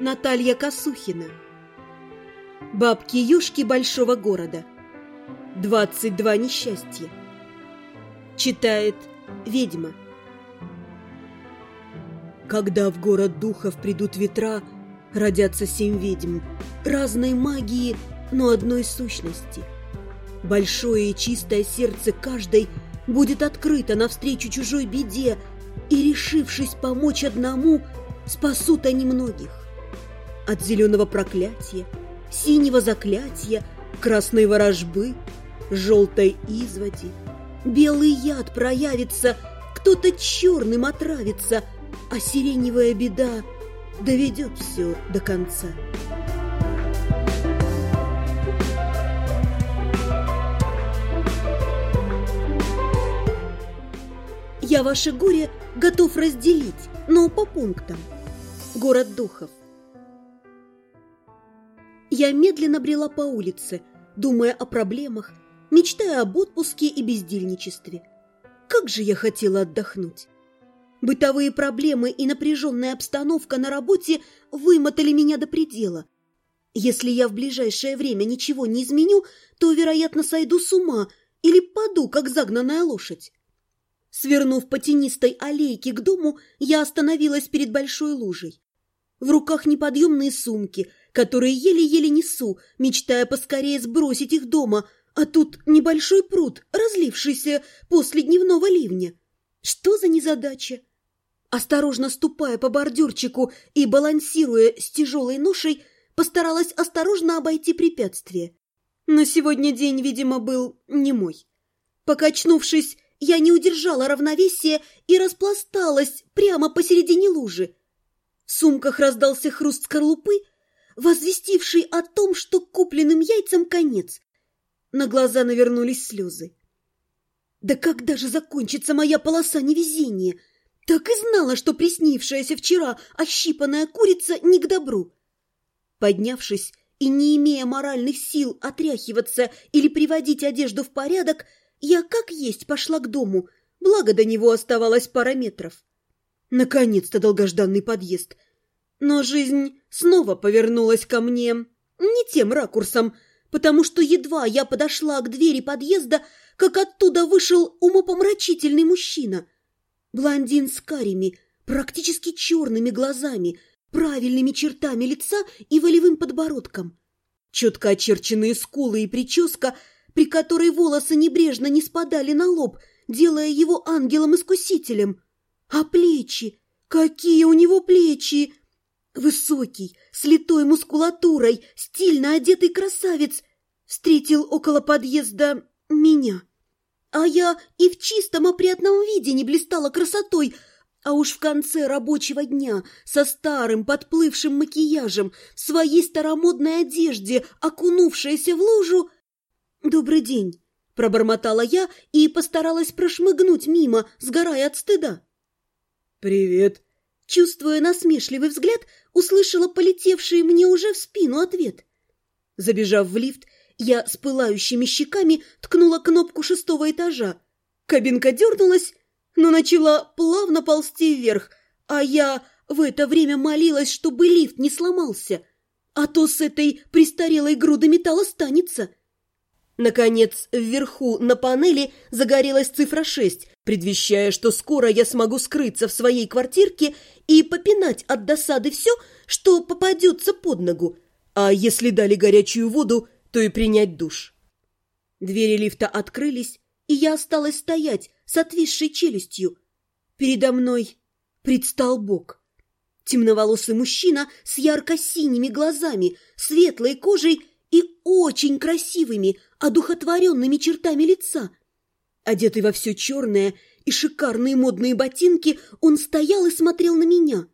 Наталья Косухина. Бабки-юшки большого города. 22 несчастья. Читает ведьма. Когда в город духов придут ветра, родятся семь ведьм, разной магии, но одной сущности. Большое и чистое сердце каждой будет открыто навстречу чужой беде, и, решившись помочь одному, спасут они многих от зеленого проклятия, синего заклятия, красной ворожбы, желтой изводи. Белый яд проявится, кто-то черным отравится, а сиреневая беда доведет все до конца. Я ваше горе готов разделить, но по пунктам. Город духов. Я медленно брела по улице, думая о проблемах, мечтая об отпуске и бездельничестве. Как же я хотела отдохнуть! Бытовые проблемы и напряженная обстановка на работе вымотали меня до предела. Если я в ближайшее время ничего не изменю, то, вероятно, сойду с ума или паду, как загнанная лошадь. Свернув по тенистой аллейке к дому, я остановилась перед большой лужей. В руках неподъемные сумки, которые еле-еле несу, мечтая поскорее сбросить их дома, а тут небольшой пруд, разлившийся после дневного ливня. Что за незадача? Осторожно ступая по бордюрчику и балансируя с тяжелой ношей, постаралась осторожно обойти препятствие. Но сегодня день, видимо, был не мой. Покачнувшись, я не удержала равновесия и распласталась прямо посередине лужи. В сумках раздался хруст скорлупы, возвестивший о том, что купленным яйцам конец. На глаза навернулись слезы. Да когда же закончится моя полоса невезения? Так и знала, что приснившаяся вчера ощипанная курица не к добру. Поднявшись и не имея моральных сил отряхиваться или приводить одежду в порядок, я как есть пошла к дому, благо до него оставалось пара метров. Наконец-то долгожданный подъезд — но жизнь снова повернулась ко мне не тем ракурсом, потому что едва я подошла к двери подъезда, как оттуда вышел умопомрачительный мужчина. Блондин с карими, практически черными глазами, правильными чертами лица и волевым подбородком. Четко очерченные скулы и прическа, при которой волосы небрежно не спадали на лоб, делая его ангелом-искусителем. А плечи! Какие у него плечи! Высокий, с литой мускулатурой, стильно одетый красавец встретил около подъезда меня. А я и в чистом опрятном виде не блистала красотой, а уж в конце рабочего дня со старым подплывшим макияжем в своей старомодной одежде, окунувшаяся в лужу... «Добрый день!» – пробормотала я и постаралась прошмыгнуть мимо, сгорая от стыда. «Привет!» Чувствуя насмешливый взгляд, услышала полетевший мне уже в спину ответ. Забежав в лифт, я с пылающими щеками ткнула кнопку шестого этажа. Кабинка дернулась, но начала плавно ползти вверх, а я в это время молилась, чтобы лифт не сломался, а то с этой престарелой груды металла станется. Наконец, вверху на панели загорелась цифра 6, предвещая, что скоро я смогу скрыться в своей квартирке и попинать от досады все, что попадется под ногу, а если дали горячую воду, то и принять душ. Двери лифта открылись, и я осталась стоять с отвисшей челюстью. Передо мной предстал Бог. Темноволосый мужчина с ярко-синими глазами, светлой кожей и очень красивыми, одухотворенными чертами лица. Одетый во все черное и шикарные модные ботинки, он стоял и смотрел на меня.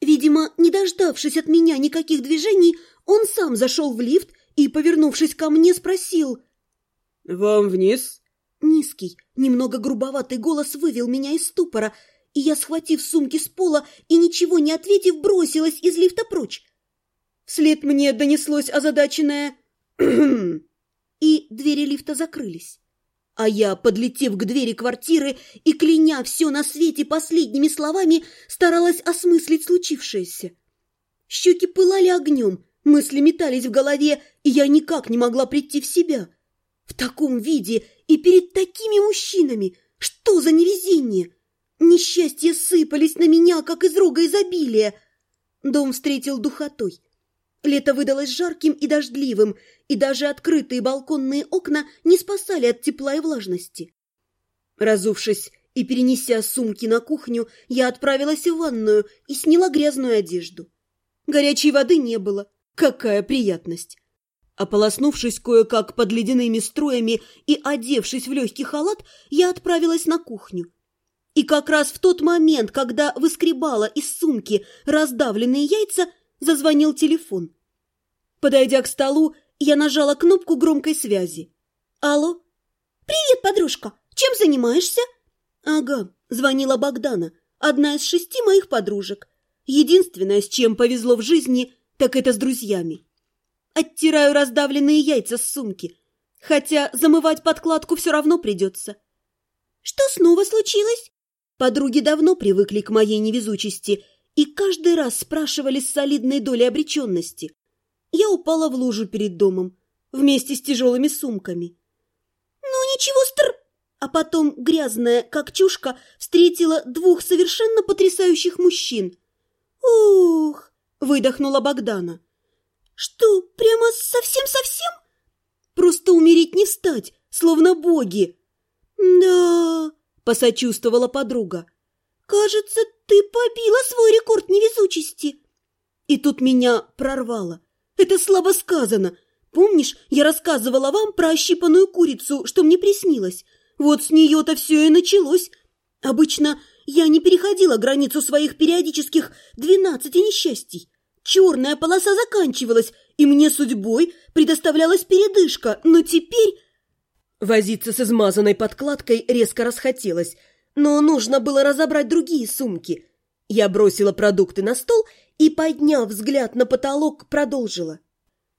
Видимо, не дождавшись от меня никаких движений, он сам зашел в лифт и, повернувшись ко мне, спросил. «Вам вниз?» Низкий, немного грубоватый голос вывел меня из ступора, и я, схватив сумки с пола и ничего не ответив, бросилась из лифта прочь. Вслед мне донеслось озадаченное и двери лифта закрылись. А я, подлетев к двери квартиры и кляня все на свете последними словами, старалась осмыслить случившееся. Щеки пылали огнем, мысли метались в голове, и я никак не могла прийти в себя. В таком виде и перед такими мужчинами. Что за невезение? Несчастья сыпались на меня, как из рога изобилия. Дом встретил духотой. Лето выдалось жарким и дождливым, и даже открытые балконные окна не спасали от тепла и влажности. Разувшись и перенеся сумки на кухню, я отправилась в ванную и сняла грязную одежду. Горячей воды не было. Какая приятность! Ополоснувшись кое-как под ледяными струями и одевшись в легкий халат, я отправилась на кухню. И как раз в тот момент, когда выскребала из сумки раздавленные яйца, зазвонил телефон. Подойдя к столу, я нажала кнопку громкой связи. «Алло?» «Привет, подружка! Чем занимаешься?» «Ага», — звонила Богдана, одна из шести моих подружек. Единственное, с чем повезло в жизни, так это с друзьями. Оттираю раздавленные яйца с сумки, хотя замывать подкладку все равно придется. Что снова случилось? Подруги давно привыкли к моей невезучести и каждый раз спрашивали с солидной долей обреченности. Я упала в лужу перед домом вместе с тяжелыми сумками. «Ну, ничего стр...» А потом, грязная, как чушка, встретила двух совершенно потрясающих мужчин. «Ух!» — выдохнула Богдана. «Что, прямо совсем-совсем?» «Просто умереть не встать, словно боги!» «Да...» — посочувствовала подруга. «Кажется, ты побила свой рекорд невезучести!» И тут меня прорвало. «Это слабо сказано. Помнишь, я рассказывала вам про ощипанную курицу, что мне приснилось? Вот с нее-то все и началось. Обычно я не переходила границу своих периодических двенадцати несчастий. Черная полоса заканчивалась, и мне судьбой предоставлялась передышка, но теперь... Возиться с измазанной подкладкой резко расхотелось, но нужно было разобрать другие сумки. Я бросила продукты на стол и, подняв взгляд на потолок, продолжила.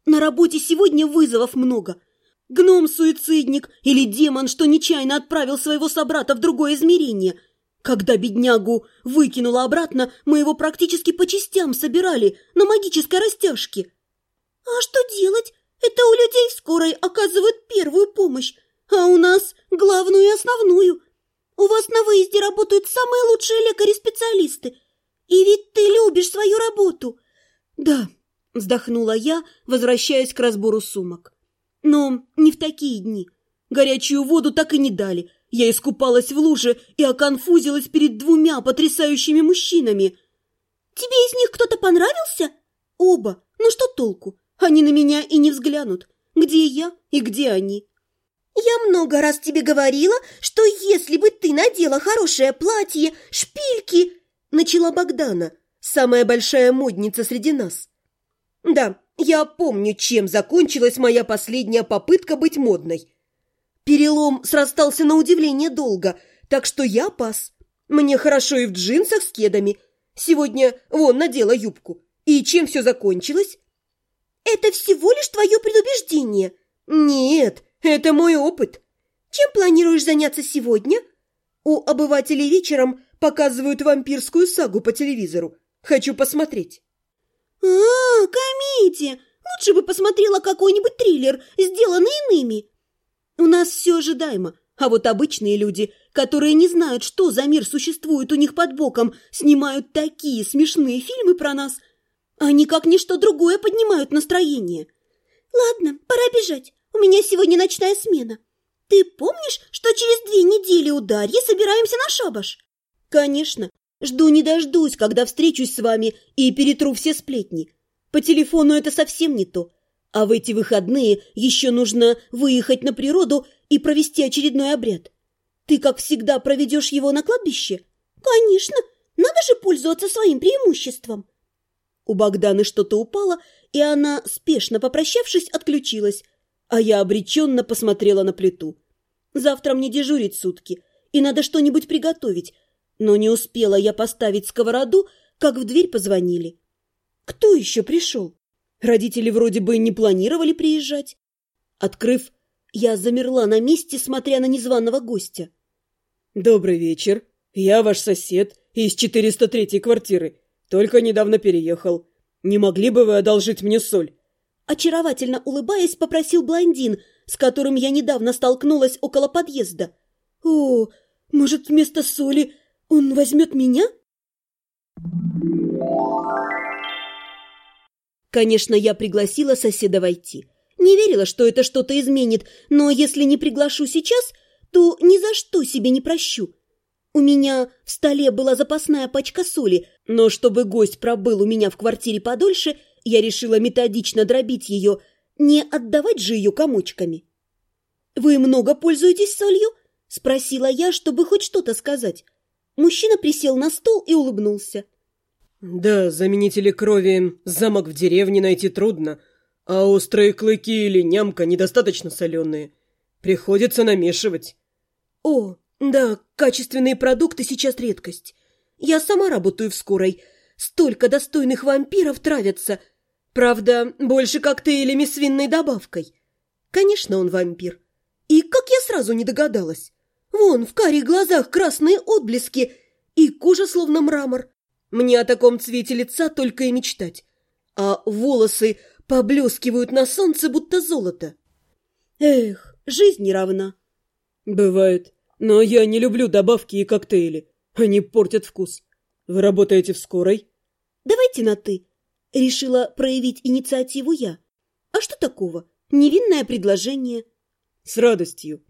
На работе сегодня вызовов много. Гном-суицидник или демон, что нечаянно отправил своего собрата в другое измерение – когда беднягу выкинуло обратно, мы его практически по частям собирали на магической растяжке. А что делать? Это у людей в скорой оказывают первую помощь, а у нас главную и основную. У вас на выезде работают самые лучшие лекари-специалисты. И ведь ты любишь свою работу. Да, вздохнула я, возвращаясь к разбору сумок. Но не в такие дни. Горячую воду так и не дали – я искупалась в луже и оконфузилась перед двумя потрясающими мужчинами. «Тебе из них кто-то понравился?» «Оба. Ну что толку? Они на меня и не взглянут. Где я и где они?» «Я много раз тебе говорила, что если бы ты надела хорошее платье, шпильки...» Начала Богдана, самая большая модница среди нас. «Да, я помню, чем закончилась моя последняя попытка быть модной». Перелом срастался на удивление долго, так что я пас. Мне хорошо и в джинсах с кедами. Сегодня вон надела юбку. И чем все закончилось? Это всего лишь твое предубеждение. Нет, это мой опыт. Чем планируешь заняться сегодня? У обывателей вечером показывают вампирскую сагу по телевизору. Хочу посмотреть. А, комедия! Лучше бы посмотрела какой-нибудь триллер, сделанный иными. У нас все ожидаемо, а вот обычные люди, которые не знают, что за мир существует у них под боком, снимают такие смешные фильмы про нас. Они как ничто другое поднимают настроение. Ладно, пора бежать. У меня сегодня ночная смена. Ты помнишь, что через две недели у Дарьи собираемся на шабаш? Конечно. Жду не дождусь, когда встречусь с вами и перетру все сплетни. По телефону это совсем не то. А в эти выходные еще нужно выехать на природу и провести очередной обряд. Ты, как всегда, проведешь его на кладбище? Конечно, надо же пользоваться своим преимуществом. У Богданы что-то упало, и она, спешно попрощавшись, отключилась, а я обреченно посмотрела на плиту. Завтра мне дежурить сутки, и надо что-нибудь приготовить, но не успела я поставить сковороду, как в дверь позвонили. Кто еще пришел? Родители вроде бы не планировали приезжать. Открыв, я замерла на месте, смотря на незваного гостя. «Добрый вечер. Я ваш сосед из 403-й квартиры. Только недавно переехал. Не могли бы вы одолжить мне соль? Очаровательно улыбаясь, попросил блондин, с которым я недавно столкнулась около подъезда. О, может, вместо соли он возьмет меня? Конечно, я пригласила соседа войти. Не верила, что это что-то изменит, но если не приглашу сейчас, то ни за что себе не прощу. У меня в столе была запасная пачка соли, но чтобы гость пробыл у меня в квартире подольше, я решила методично дробить ее, не отдавать же ее комочками. «Вы много пользуетесь солью?» – спросила я, чтобы хоть что-то сказать. Мужчина присел на стол и улыбнулся. «Да, заменители крови замок в деревне найти трудно, а острые клыки или нямка недостаточно соленые. Приходится намешивать». «О, да, качественные продукты сейчас редкость. Я сама работаю в скорой. Столько достойных вампиров травятся. Правда, больше коктейлями с винной добавкой. Конечно, он вампир. И как я сразу не догадалась. Вон, в карих глазах красные отблески и кожа словно мрамор. Мне о таком цвете лица только и мечтать. А волосы поблескивают на солнце, будто золото. Эх, жизнь не равна. Бывает. Но я не люблю добавки и коктейли. Они портят вкус. Вы работаете в скорой? Давайте на «ты». Решила проявить инициативу я. А что такого? Невинное предложение. С радостью.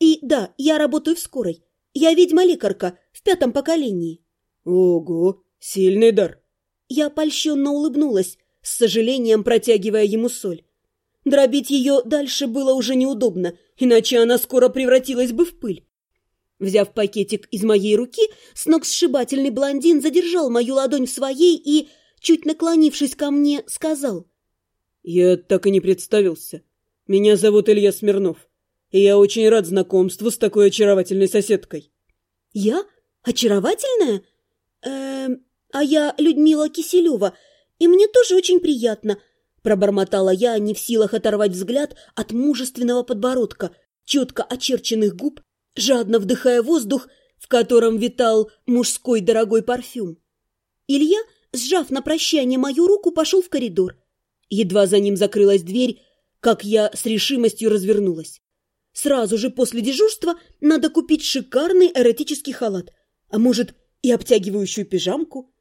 И да, я работаю в скорой. Я ведьма-лекарка в пятом поколении. Ого, сильный дар. Я польщенно улыбнулась, с сожалением протягивая ему соль. Дробить ее дальше было уже неудобно, иначе она скоро превратилась бы в пыль. Взяв пакетик из моей руки, сногсшибательный блондин задержал мою ладонь в своей и, чуть наклонившись ко мне, сказал. «Я так и не представился. Меня зовут Илья Смирнов, и я очень рад знакомству с такой очаровательной соседкой». «Я? Очаровательная? Эм, а я Людмила Киселева, и мне тоже очень приятно», пробормотала я, не в силах оторвать взгляд от мужественного подбородка, четко очерченных губ жадно вдыхая воздух, в котором витал мужской дорогой парфюм. Илья, сжав на прощание мою руку, пошел в коридор. Едва за ним закрылась дверь, как я с решимостью развернулась. Сразу же после дежурства надо купить шикарный эротический халат, а может и обтягивающую пижамку.